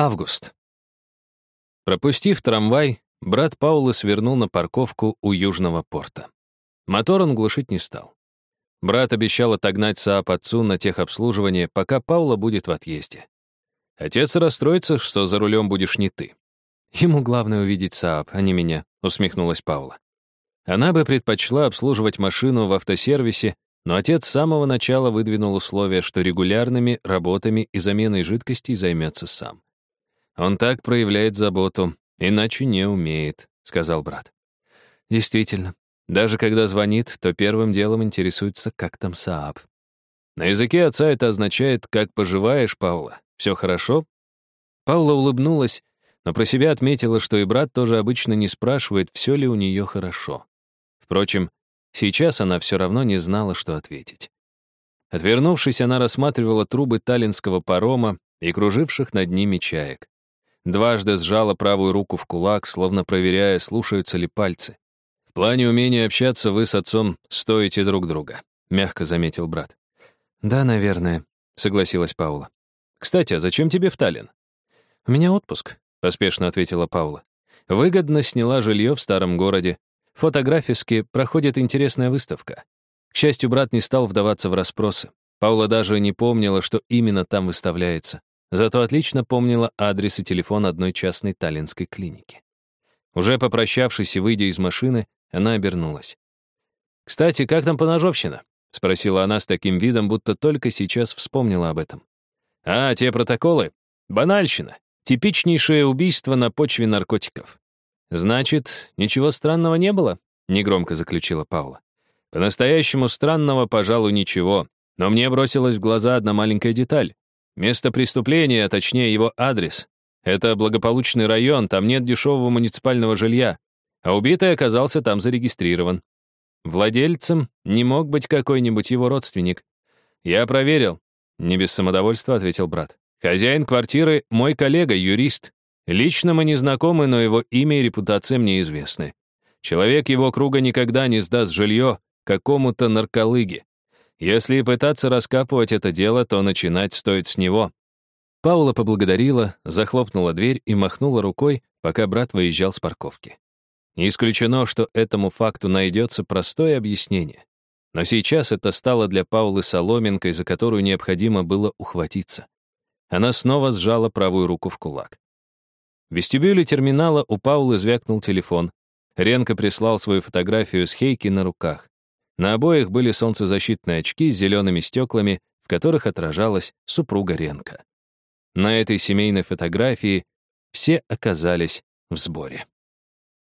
Август. Пропустив трамвай, брат Паула свернул на парковку у Южного порта. Мотор он глушить не стал. Брат обещал отогнать Саап отцу на техобслуживание, пока Паула будет в отъезде. Отец расстроится, что за рулем будешь не ты. Ему главное увидеть Саап, а не меня, усмехнулась Паула. Она бы предпочла обслуживать машину в автосервисе, но отец с самого начала выдвинул условие, что регулярными работами и заменой жидкостей займется сам. «Он так проявляет заботу, иначе не умеет», — сказал брат. «Действительно, даже когда звонит, то первым делом интересуется, как там Сааб. На языке отца это означает «как поживаешь, Паула? Все хорошо?» Паула улыбнулась, но про себя отметила, что и брат тоже обычно не спрашивает, все ли у нее хорошо. Впрочем, сейчас она все равно не знала, что ответить. Отвернувшись, она рассматривала трубы таллинского парома и круживших над ними чаек. Дважды сжала правую руку в кулак, словно проверяя, слушаются ли пальцы. «В плане умения общаться вы с отцом стоите друг друга», — мягко заметил брат. «Да, наверное», — согласилась Паула. «Кстати, а зачем тебе в Таллин?» «У меня отпуск», — поспешно ответила Паула. «Выгодно сняла жилье в старом городе. Фотографически проходит интересная выставка. К счастью, брат не стал вдаваться в расспросы. Паула даже не помнила, что именно там выставляется. Зато отлично помнила адрес и телефон одной частной таллинской клиники. Уже попрощавшись и выйдя из машины, она обернулась. «Кстати, как там поножовщина?» — спросила она с таким видом, будто только сейчас вспомнила об этом. «А, те протоколы? Банальщина. Типичнейшее убийство на почве наркотиков». «Значит, ничего странного не было?» — негромко заключила Паула. «По-настоящему странного, пожалуй, ничего. Но мне бросилась в глаза одна маленькая деталь. Место преступления, а точнее его адрес. Это благополучный район, там нет дешевого муниципального жилья, а убитый оказался там зарегистрирован. Владельцем не мог быть какой-нибудь его родственник. Я проверил. Не без самодовольства ответил брат. Хозяин квартиры — мой коллега, юрист. Лично мы не знакомы, но его имя и репутация мне известны. Человек его круга никогда не сдаст жилье какому-то нарколыге. Если и пытаться раскапывать это дело, то начинать стоит с него. Паула поблагодарила, захлопнула дверь и махнула рукой, пока брат выезжал с парковки. Не исключено, что этому факту найдется простое объяснение. Но сейчас это стало для Паулы соломинкой, за которую необходимо было ухватиться. Она снова сжала правую руку в кулак. В вестибюле терминала у Паулы звякнул телефон. Ренко прислал свою фотографию с Хейки на руках. На обоих были солнцезащитные очки с зелеными стеклами, в которых отражалась супруга Ренка. На этой семейной фотографии все оказались в сборе.